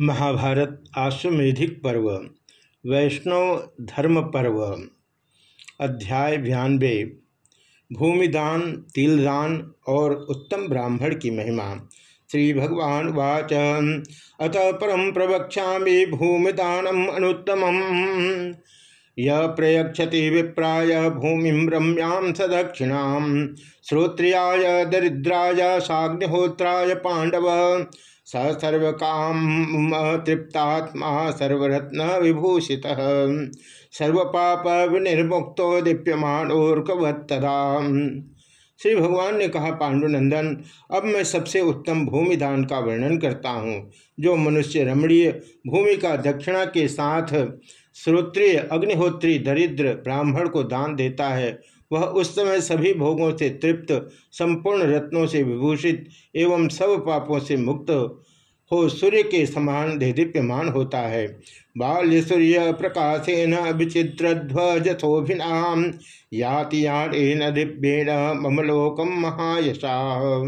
महाभारत आश्वेधिक पर्व, वैष्णव धर्म पर्व, अध्याय बयानबे भूमिदान, तिलदान और उत्तम ब्राह्मण की महिमा। श्री भगवान वाच। अतः परम प्रवक्षा भूमिदानम अनुत्तम य प्रयक्षति विप्राय भूमि रम्यां सदक्षिणा श्रोत्रियाय, दरिद्राय, साग्निहोत्राय पांडव स सर्वकाम तृप्तात्मा सर्वरत्न विभूषित। सर्वपाप विनिर्मुक्तो दीप्यमानोर्कवत्तदा श्री भगवान ने कहा, पांडुनंदन, अब मैं सबसे उत्तम भूमिदान का वर्णन करता हूँ, जो मनुष्य रमणीय भूमि का दक्षिणा के साथ श्रोत्रिय अग्निहोत्री दरिद्र ब्राह्मण को दान देता है वह उस समय सभी भोगों से तृप्त, संपूर्ण रत्नों से विभूषित एवं सब पापों से मुक्त हो सूर्य के समान दीप्यमान होता है। बाल्य सूर्य प्रकाशेन याति यान दिव्येन ममलोकम महायशा।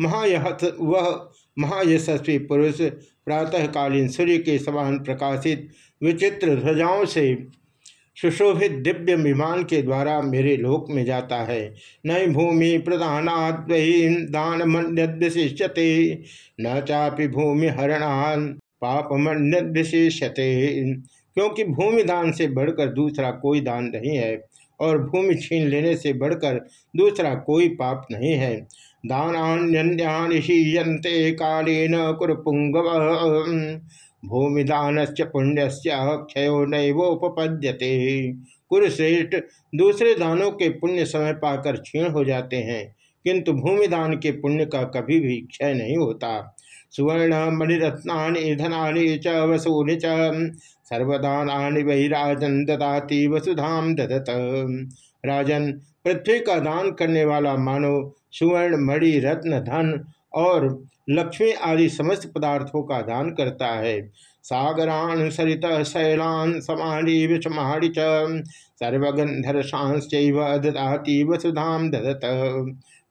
महायथ वह महायशस्वी पुरुष प्रातःकालीन सूर्य के समान प्रकाशित विचित्र ध्वजाओं से सुशोभित दिव्य विमान के द्वारा मेरे लोक में जाता है। नई भूमि प्रधानात् दान विशिष्यते न चापि भूमि हरणान पाप विशिष्यते क्योंकि भूमि दान से बढ़कर दूसरा कोई दान नहीं है और भूमि छीन लेने से बढ़कर दूसरा कोई पाप नहीं है। दानान्यन्यानिशीयते कालेन कुरपुंगव। भूमिदान से पुण्य क्षयो नैवोपद्यते कुरुश्रेष्ठ, दूसरे दानों के पुण्य समय पाकर क्षीण हो जाते हैं, किंतु भूमिदान के पुण्य का कभी भी क्षय नहीं होता। सुवर्ण मणिरत्ना धना च, वसूनि च वही राजन ददाती वसुधाम ददत। राजन, पृथ्वी का दान करने वाला मानो सुवर्ण मणि रत्न धन और लक्ष्मी आदि समस्त पदार्थों का दान करता है। सागरान सरित शैलान समाणी विषमाणी च। सर्वगंधर्षांश्च ददाती वसुधाम ददत।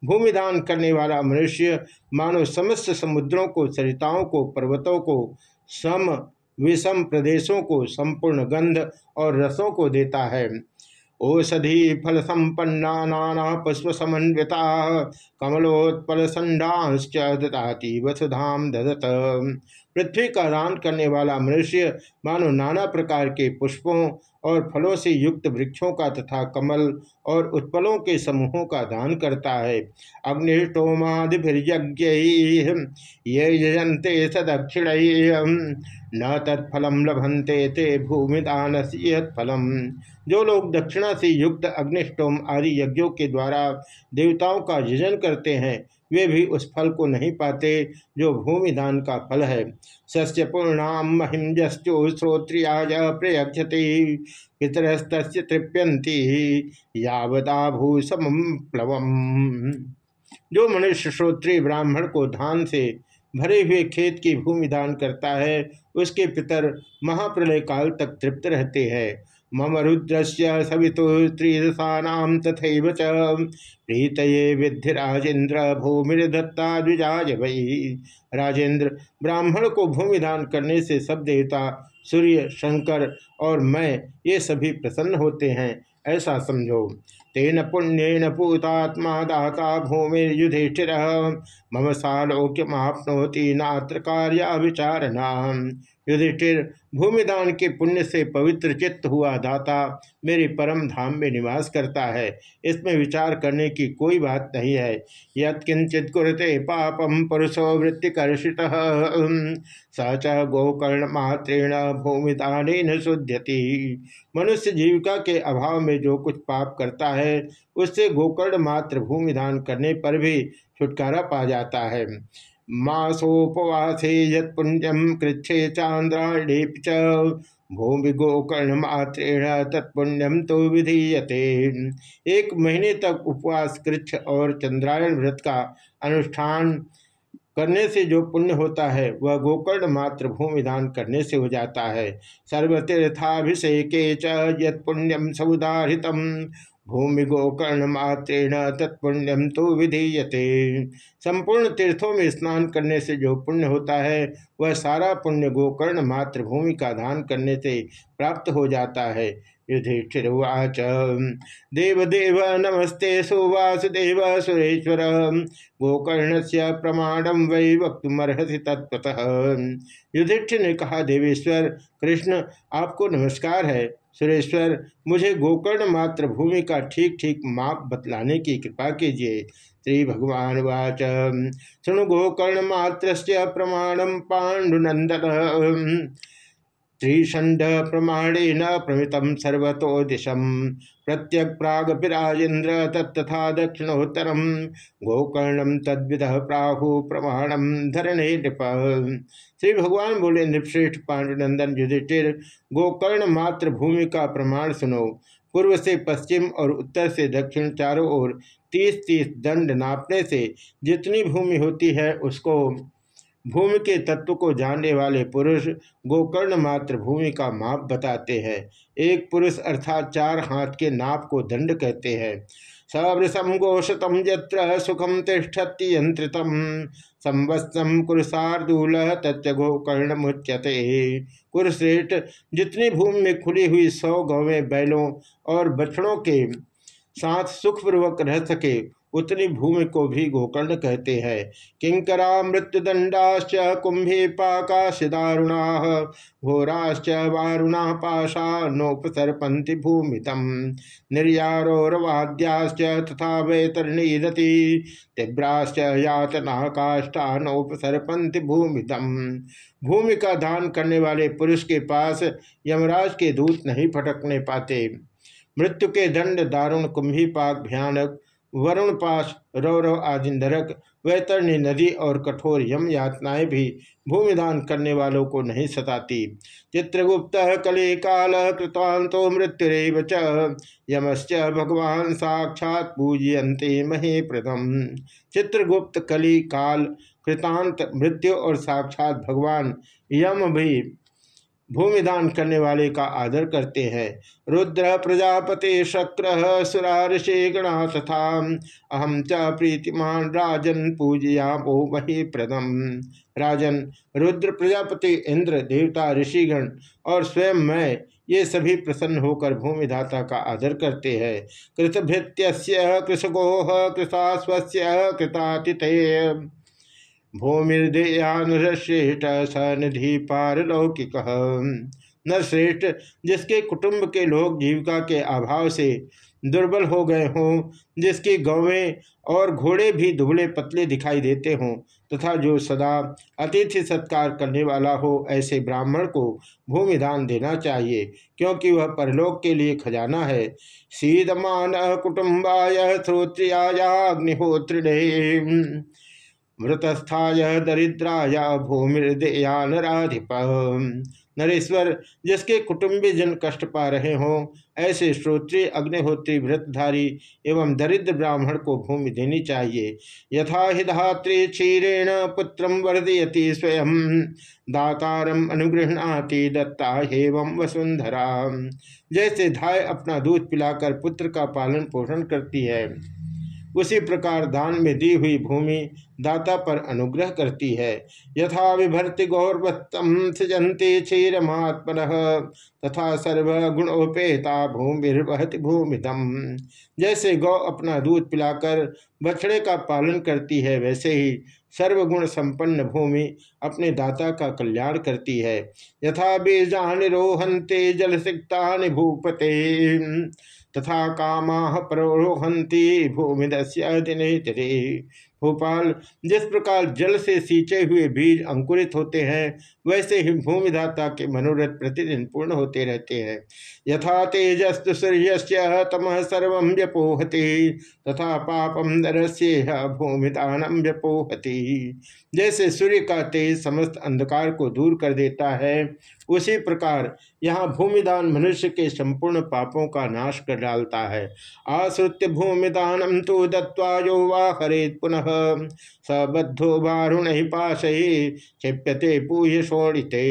भूमिदान करने वाला मनुष्य मानो समस्त समुद्रों को, सरिताओं को, पर्वतों को, सम विषम प्रदेशों को, संपूर्ण गंध और रसों को देता है। ओषधि फल संपन्ना नाना पुष्प समन्विता कमलोत्पल संडांश्च ददाती वसुधाम ददत। पृथ्वी का दान करने वाला मनुष्य मानो नाना प्रकार के पुष्पों और फलों से युक्त वृक्षों का तथा कमल और उत्पलों के समूहों का दान करता है। अग्निष्टोमादिभिर्यज्ञ ये यजंते सदक्षिण न तत्फलम लभंते ते भूमिदान फलम जो लोग दक्षिणा से युक्त अग्निष्टोम आदि यज्ञों के द्वारा देवताओं का यजन करते हैं वे भी उस फल को नहीं पाते जो भूमिदान का फल है। सस्य पूर्णाम महिमजस्तु श्रोत्रियाज प्रयक्षति पितरस्त तृप्यंती यावदा भूसम प्लवम। जो मनुष्य श्रोत्रिय ब्राह्मण को धान से भरे हुए खेत की भूमि दान करता है, उसके पितर महाप्रलय काल तक तृप्त रहते हैं। मम रुद्र से त्रिदशानाम तथा च। प्रीत विद्धि राजेन्द्र भूमिर्दत्ता द्विजाज वही राजेंद्र ब्राह्मण को भूमि दान करने से सब देवता, सूर्य, शंकर और मैं, ये सभी प्रसन्न होते हैं, ऐसा समझो। तेन पुण्यन पूतात्मा दाता भूमिर्युधिष्ठिर। मम सालोक्यमाप्नोति नात्र कार्या विचारणा युधिष्ठिर, भूमिदान के पुण्य से पवित्र चित्त हुआ दाता मेरे परम धाम में निवास करता है। इसमें विचार करने की कोई बात नहीं है। यत्किंचित कुरते पापम पुरुषो वृत्तिकर्षित। स च गोकर्ण मात्रेण भूमिदान शुद्ध्यति मनुष्य जीविका के अभाव में जो कुछ पाप करता है, उससे गोकर्ण मात्र भूमिदान करने पर भी छुटकारा पा जाता है। मासोपवासे यत्पुण्यम कृच्छे चांद्राणीप च। भूमि गोकर्ण मात्रेण तत्पुण्यम तो विधीयते। एक महीने तक उपवास, कृच्छ और चंद्रायण व्रत का अनुष्ठान करने से जो पुण्य होता है, वह गोकर्ण मात्र भूमिदान करने से हो जाता है। सर्वतीर्थाभिषेके च यत्पुण्यम भूमि गोकर्ण मात्रेण तत्पुण्यम तो विधीयते। संपूर्ण तीर्थों में स्नान करने से जो पुण्य होता है, वह सारा पुण्य गोकर्ण मात्र भूमि का दान करने से प्राप्त हो जाता है। युधिष्ठिर्वाच। देवदेव, नमस्ते सुवासुदेव सुरेश्वर। गोकर्ण से प्रमाणम वै वक्त वक्तुमर्हति तत्वतः युधिष्ठिर ने कहा, देवेश्वर, कृष्ण, आपको नमस्कार है। सुरेश्वर, मुझे गोकर्ण मात्र भूमि का ठीक ठीक माप बतलाने की कृपा कीजिए। श्री भगवान वाच सुणु गोकर्ण मात्र प्रमाणम पाण्डुनंदन त्रिषंड प्रमाणेन प्रमितम सर्वतो दिशम प्रत्यक प्राग पिराजेन्द्र तत्था दक्षिणोत्तरम गोकर्णम तद्विद प्राहु प्रमाणम धरणे नृप। श्री भगवान बोले, नृपश्रेष्ठ पांडुनंदन युधिष्ठिर, गोकर्ण मात्र भूमि का प्रमाण सुनो। पूर्व से पश्चिम और उत्तर से दक्षिण चारों ओर तीस तीस दंड नापने से जितनी भूमि होती है उसको भूमि के तत्व को जानने वाले पुरुष गोकर्ण मात्र भूमि का माप बताते हैं। एक पुरुष अर्थात चार हाथ के नाप को दंड कहते हैं। सवृषम गोषतम यत्र सुखम तिष्ठति यंत्रितम संवत्सम कुरसार्दूल तच्च गोकर्ण मुच्यते। कुरश्रेष्ठ, जितनी भूमि में खुली हुई सौ गौवें बैलों और बछड़ों के साथ सुखपूर्वक रह सके उतनी भूमि को भी गोकर्ण कहते हैं। किंकरा मृत्युदंडाश्च कुंभे पाकाशिदारुणा घोराश्च वारुणा पाशा नोपसरपंथि भूमितम निर्यारोरवाद्याश्च तथा वैतरणीरति तीव्राश्च यातना काष्ठा नोपसरपंथि भूमितम भूमि का दान करने वाले पुरुष के पास यमराज के दूत नहीं फटकने पाते। मृत्यु के दंड दारुण कुंभी पाक भयानक वरुण पास रौरव आदि नरक वैतरणी नदी और कठोर यम यातनाएँ भी भूमिदान करने वालों को नहीं सताती। चित्रगुप्त कले काल कृतांतो मृत्युरव यमश्च भगवान साक्षात पूजयंते महे प्रथम। चित्रगुप्त कली काल, कृतांत, मृत्यु और साक्षात भगवान यम भी भूमिदान करने वाले का आदर करते हैं। रुद्र प्रजापति शक्र सुरा ऋषि गणा तथा अहम च प्रीतिमान राजन पूजया वही प्रदम। राजन, रुद्र प्रजापति इंद्र, देवता, ऋषिगण और स्वयं मैं ये सभी प्रसन्न होकर भूमिधाता का आदर करते हैं। कृतभृत्य कृषगोह कृतास्वस्य कृतातिथेय भूमिर्देयानुश्रेष्ठ स निधि पारलौकिक नरश्रेष्ठ जिसके कुटुंब के लोग जीविका के अभाव से दुर्बल हो गए हों, जिसकी गौवें और घोड़े भी दुबले पतले दिखाई देते हों, तथा जो सदा अतिथि सत्कार करने वाला हो, ऐसे ब्राह्मण को भूमिदान देना चाहिए, क्योंकि वह परलोक के लिए खजाना है। सीदमान कुटुम्बाय श्रोत्रियाग्निहोत्रिणे मृतस्थाय दरिद्राय भूमिर्दयानराधिप। नरेश्वर, जिसके कुटुंबी जन कष्ट पा रहे हों, ऐसे श्रोत्री अग्निहोत्री व्रतधारी एवं दरिद्र ब्राह्मण को भूमि देनी चाहिए। यथा हि धात्री क्षीरेण पुत्र वर्धयति स्वयं। दातारम अनुगृहणाति दत्ता हेवं वसुंधरा जैसे धाय अपना दूध पिलाकर पुत्र का पालन पोषण करती है, उसी प्रकार दान में दी हुई भूमि दाता पर अनुग्रह करती है। यथा विभर्ति गौरवत्तम सृजंती क्षीर महात्म तथा सर्वगुणोपेता भूमिर्वहति भूमिदम। जैसे गौ अपना दूध पिलाकर बछड़े का पालन करती है, वैसे ही सर्वगुण संपन्न भूमि अपने दाता का कल्याण करती है। यथा बीजानि रोहंते जल सिक्ता भूपते, तथा कामा प्रोहंती भूमिदस्य दिने भोपाल, जिस प्रकार जल से सींचे हुए बीज अंकुरित होते हैं, वैसे ही भूमिदाता के मनोरथ प्रतिदिन पूर्ण होते रहते हैं। यथा तेजस्तु सूर्य तम सर्व व्यपोहति, तथा पापम नरस्य भूमिदानम व्यपोहति। जैसे सूर्य का तेज समस्त अंधकार को दूर कर देता है, उसी प्रकार यहाँ भूमिदान मनुष्य के संपूर्ण पापों का नाश कर डालता है। आश्रित्य भूमिदानम तो दत्वा यो वा हरेत पुनः। सबद्धो बारुण ही पास ही क्षिप्यते पूय शोणिते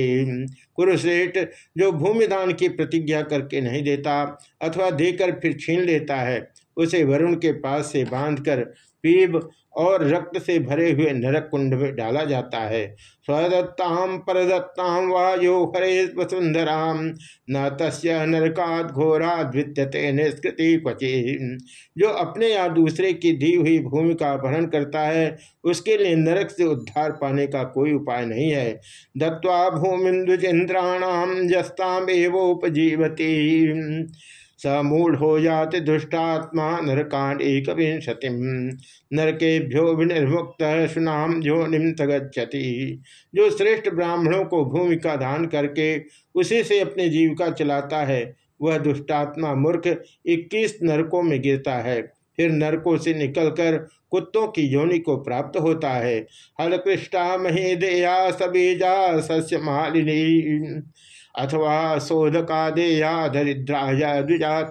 कुरुश्रेष्ठ जो भूमिदान की प्रतिज्ञा करके नहीं देता अथवा देकर फिर छीन लेता है, उसे वरुण के पास से बांधकर पीब और रक्त से भरे हुए नरक कुंड में डाला जाता है। स्वदत्ताम परदत्ताम वायु हरे वसुंधराम न तस् नरकात घोरा द्वित्यते निष्कृति क्वचि जो अपने या दूसरे की दी हुई भूमि का अपहरण करता है, उसके लिए नरक से उद्धार पाने का कोई उपाय नहीं है। दत्वा भूमि द्विजेन्द्राणाम जस्ताम एवोपजीवती समूढ़ हो जाति दुष्टात्मा नरकांड एक विंशति नरकेभ्यो विनिर्मुक्त सुनाम जो निम्तगछति जो श्रेष्ठ ब्राह्मणों को भूमि का दान करके उसी से अपनी जीविका चलाता है, वह दुष्टात्मा मूर्ख 21 नरकों में गिरता है। फिर नरकों से निकलकर कुत्तों की योनि को प्राप्त होता है। हलकृष्टा महेदेया सबीजा सस्य मालिनी अथवा शोधकादेया दरिद्राया द्विजात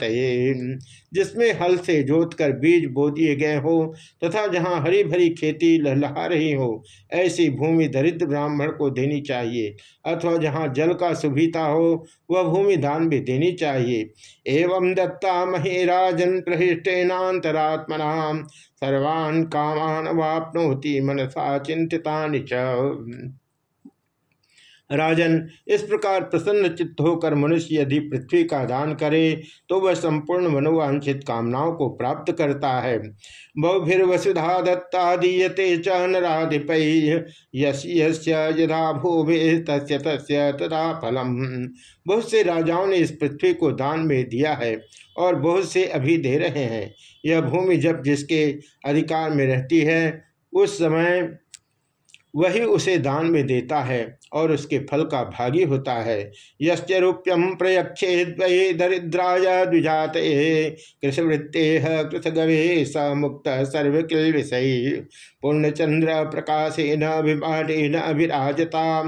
जिसमें हल से जोत कर बीज बो दिए गए हो, तथा जहाँ हरी भरी खेती लहलहा रही हो, ऐसी भूमि दरिद्र ब्राह्मण को देनी चाहिए। अथवा जहाँ जल का सुभिता हो, वह भूमि दान भी देनी चाहिए। एवं दत्ता महीराजन प्रहिष्टेनातरात्मना सर्वान् कामान वापनोति मनसा चिंतिता राजन, इस प्रकार प्रसन्न चित्त होकर मनुष्य यदि पृथ्वी का दान करे तो वह संपूर्ण मनोवांछित कामनाओं को प्राप्त करता है। बहुभिर्वसुधा दत्ता दीयते च नाधिप यदा भूभे तस्य तस्य तदा फलम। बहुत से राजाओं ने इस पृथ्वी को दान में दिया है और बहुत से अभी दे रहे हैं। यह भूमि जब जिसके अधिकार में रहती है, उस समय वही उसे दान में देता है और उसके फल का भागी होता है। यश्चरूप्यम प्रयक्षे दरिद्राय द्विजात कृषवृत्ते कृषगवे स मुक्त सर्वकिल विषयी पूर्णचंद्र प्रकाशेन विमानेन अभिराजता।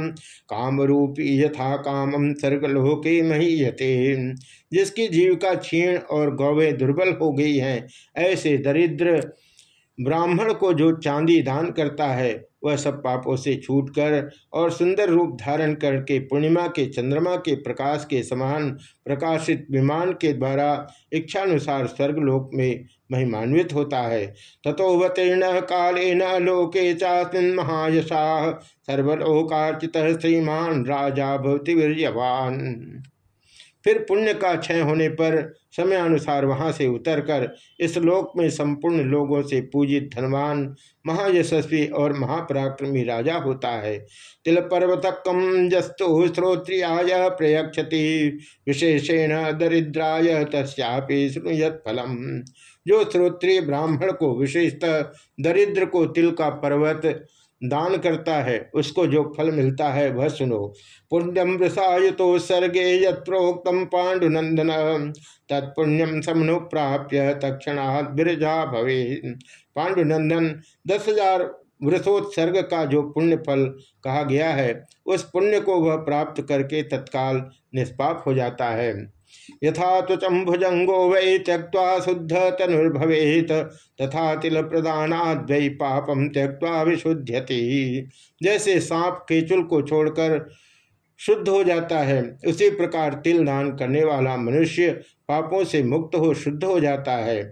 कामरूपी यथा कामम सर्गलोके महीयते। जिसकी जीविका क्षीण और गौवे दुर्बल हो गई हैं, ऐसे दरिद्र ब्राह्मण को जो चांदी दान करता है वह सब पापों से छूटकर और सुंदर रूप धारण करके पूर्णिमा के, चंद्रमा के, प्रकाश के समान प्रकाशित विमान के द्वारा इच्छानुसार स्वर्गलोक में महिमान्वित होता है। तथोवतीर्ण कालेन लोके चास्मिन महायशा, सर्वलोकार्चित श्रीमान राजा भवती वीरवान फिर पुण्य का क्षय होने पर समय अनुसार वहाँ से उतरकर इस लोक में संपूर्ण लोगों से पूजित धनवान, महायशस्वी और महापराक्रमी राजा होता है। तिल पर्वतकम जस्तु श्रोत्रियाय प्रयक्षति विशेषेण दरिद्राय तस्यापि फलम। जो श्रोत्रिय ब्राह्मण को विशेषतः दरिद्र को तिल का पर्वत दान करता है, उसको जो फल मिलता है वह सुनो। पुण्यम वृषाय तो सर्गे यत्रोक्तम पांडुनंदन तत्पुण्यम समनु प्राप्य तक्षणात् बिरजा भवे पांडुनंदन दस हज़ार वृषोत्सर्ग का जो पुण्य फल कहा गया है, उस पुण्य को वह प्राप्त करके तत्काल निष्पाप हो जाता है। यथा त्वचम भुजंगो वै त्यक्ता शुद्ध तनुर्भवेत। तथा तिल प्रदानाद वै पापम त्यक्ता विशुद्ध्यति जैसे सांप केचुल को छोड़कर शुद्ध हो जाता है, उसी प्रकार तिल दान करने वाला मनुष्य पापों से मुक्त हो, शुद्ध हो जाता है।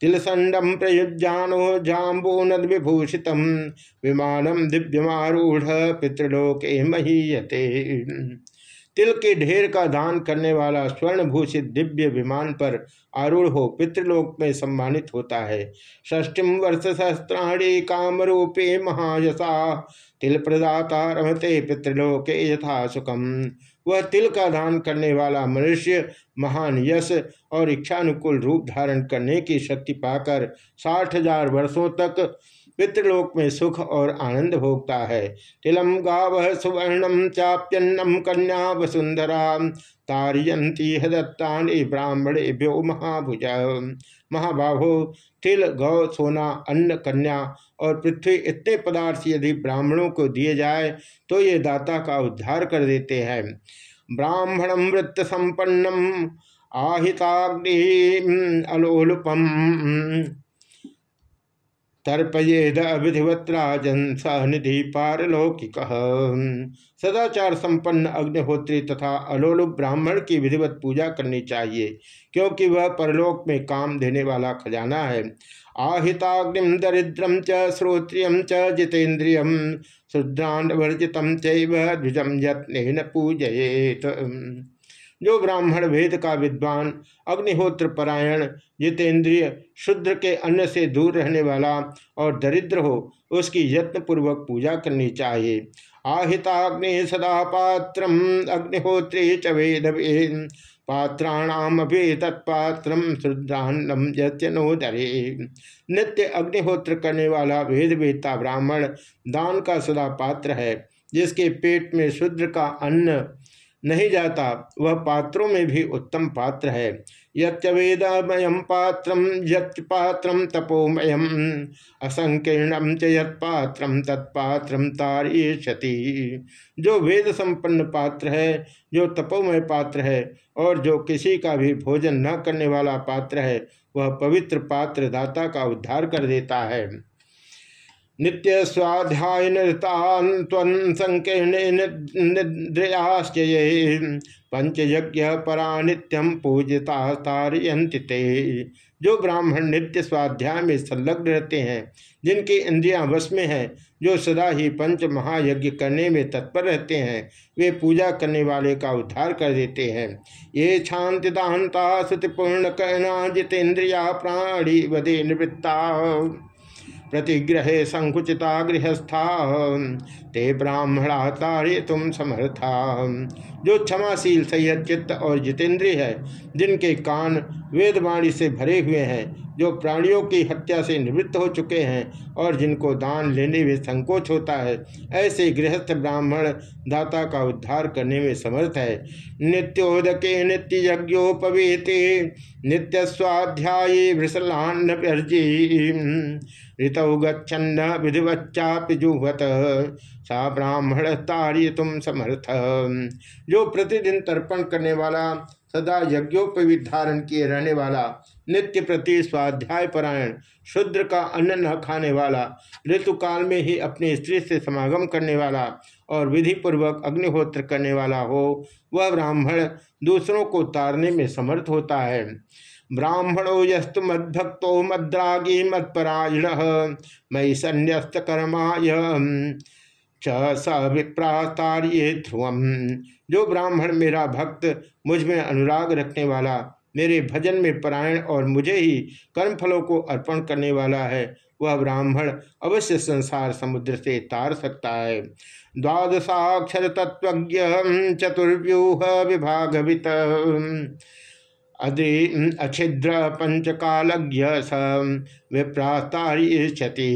तिलसंडम प्रयुज्जानो जाम्बूनद विभूषित विमानम दिव्यमारूढ़ पितृलोके महीयते। तिल के ढेर का दान करने वाला स्वर्ण भूषित दिव्य विमान पर आरूढ़ हो पितृलोक में सम्मानित होता है। ष्टिम वर्ष सहस्त्राणी काम रूपे महायसा तिल प्रदाता रमते पितृलोके यथा सुखम। वह तिल का दान करने वाला मनुष्य महान यश और इच्छानुकूल रूप धारण करने की शक्ति पाकर साठ हज़ार वर्षों तक पितृलोक में सुख और आनंद भोगता है। तिलम गाव सुवर्णम चाप्यन्नम कन्या वसुंधरा तारियंती हदत्तानि ब्राह्मणे भ्यो महाभुज। महाबाहो, तिल, गौ, सोना, अन्न, कन्या और पृथ्वी इतने पदार्थ यदि ब्राह्मणों को दिए जाए तो ये दाता का उद्धार कर देते हैं। ब्राह्मणम वृत्त संपन्नम आहिताग्नि अलोलुपम। तर्पयेद विधिवत राजन सहनिधि पारलौकिक सदाचार संपन्न अग्निहोत्री तथा अलोलुप ब्राह्मण की विधिवत पूजा करनी चाहिए, क्योंकि वह परलोक में काम देने वाला खजाना है। आहिताग्निम दरिद्रम च श्रोत्रियम च जितेन्द्रियम शुद्रान वर्जित द्विजम यत्न पूजयेत। जो ब्राह्मण वेद का विद्वान, अग्निहोत्र परायण, जितेंद्रिय, शुद्र के अन्न से दूर रहने वाला और दरिद्र हो, उसकी यत्नपूर्वक पूजा करनी चाहिए। आहिताग्नि सदा पात्र अग्निहोत्री च पात्राणाम तत्पात्र यत्यनोदरे नित्य अग्निहोत्र करने वाला वेद वेदता ब्राह्मण दान का सदा पात्र है, जिसके पेट में शुद्र का अन्न नहीं जाता, वह पात्रों में भी उत्तम पात्र है। यवेदमयम पात्र यत्र तपोमयम असंकीर्णम च यत्पात्र तत्पात्र तारिष्यति जो वेद संपन्न पात्र है, जो तपोमय पात्र है, और जो किसी का भी भोजन न करने वाला पात्र है, वह पवित्र पात्र दाता का उद्धार कर देता है। नित्य स्वाध्याय संकीर्ण निद्रयाश्चये पंचयज्ञ परा नित्यम पूजिता जो ब्राह्मण नित्य स्वाध्याय में संलग्न रहते हैं, जिनकी इंद्रियाँ वश में हैं, जो सदा ही पंच महायज्ञ करने में तत्पर रहते हैं, वे पूजा करने वाले का उद्धार कर देते हैं। ये शांति दानता श्रुतिपूर्ण कहना जितेन्द्रिया प्राणी वधे निवृत्ता। प्रतिग्रहे संकुचिता गृहस्था। ते ब्राह्मणा तारे तुम समर्था। जो क्षमाशील संयत और जितेंद्रिय है, जिनके कान वेदवाणी से भरे हुए हैं, जो प्राणियों की हत्या से निवृत्त हो चुके हैं और जिनको दान लेने में संकोच होता है, ऐसे गृहस्थ ब्राह्मण दाता का उद्धार करने में समर्थ है। नित्योदके नित्य यज्ञोपवीते नित्य स्वाध्यायी भृसलान्न ऋतौ गच्छन्न विधिवच्चापि जुहत सा ब्राह्मण तारी तुम समर्थ। जो प्रतिदिन तर्पण करने वाला, सदा यज्ञोपवी धारण किए रहने वाला, नित्य प्रति स्वाध्याय परायण, शुद्र का अन्न न खाने वाला, ऋतुकाल में ही अपनी स्त्री से समागम करने वाला और विधि पूर्वक अग्निहोत्र करने वाला हो, वह ब्राह्मण दूसरों को तारने में समर्थ होता है। ब्राह्मणो यस्तु मद्भक्तो मद्रागी मत्परायण मई संन्यस्त कर्माय च विप्रातार्य ध्रुवम। जो ब्राह्मण मेरा भक्त मुझमें अनुराग रखने वाला, मेरे भजन में परायण और मुझे ही कर्मफलों को अर्पण करने वाला है, वह ब्राह्मण अवश्य संसार समुद्र से तार सकता है। द्वादशाक्षर तत्व चतुर्व्यूह विभागवित। अद्रि अछिद्र पंचकालज्ञ स विप्रातारिष्यति।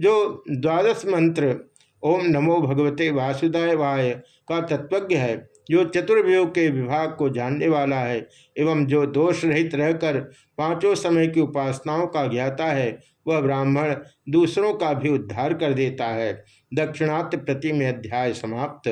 जो द्वादश मंत्र, ओम नमो भगवते वासुदेवाय का तत्वज्ञ है, जो चतुर्व्यूह के विभाग को जानने वाला है, एवं जो दोष रहित रहकर पाँचों समय की उपासनाओं का ज्ञाता है, वह ब्राह्मण दूसरों का भी उद्धार कर देता है। दक्षिणात्य प्रति में अध्याय समाप्त।